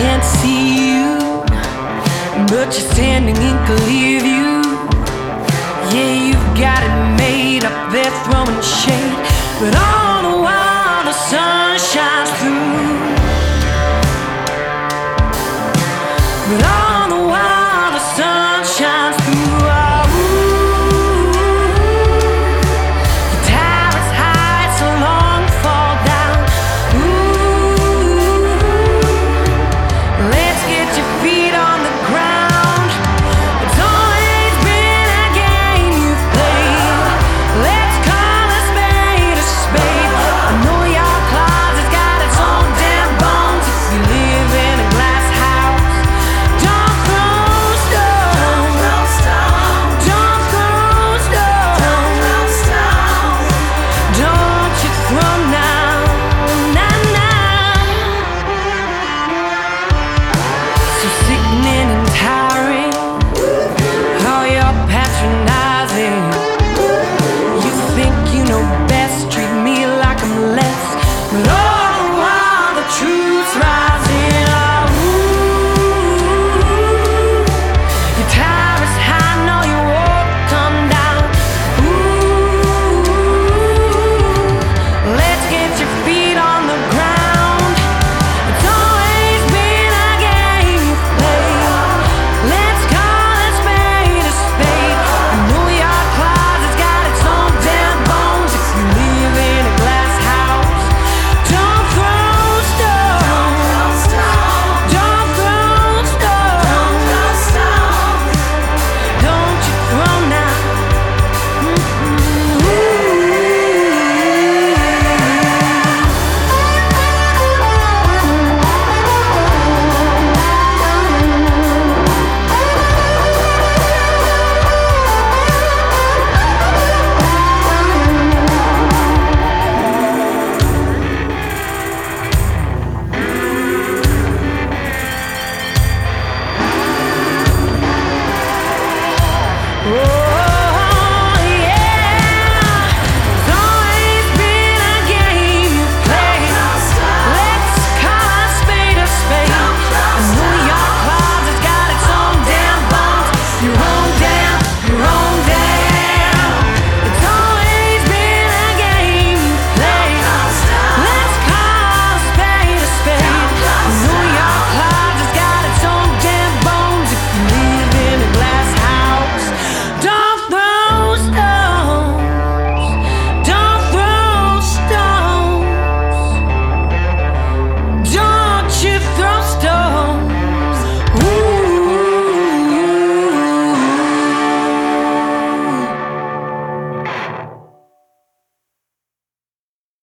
can't see you, but you're standing in clear view. Yeah, you've got it made up there, throwing shade, but all Oh.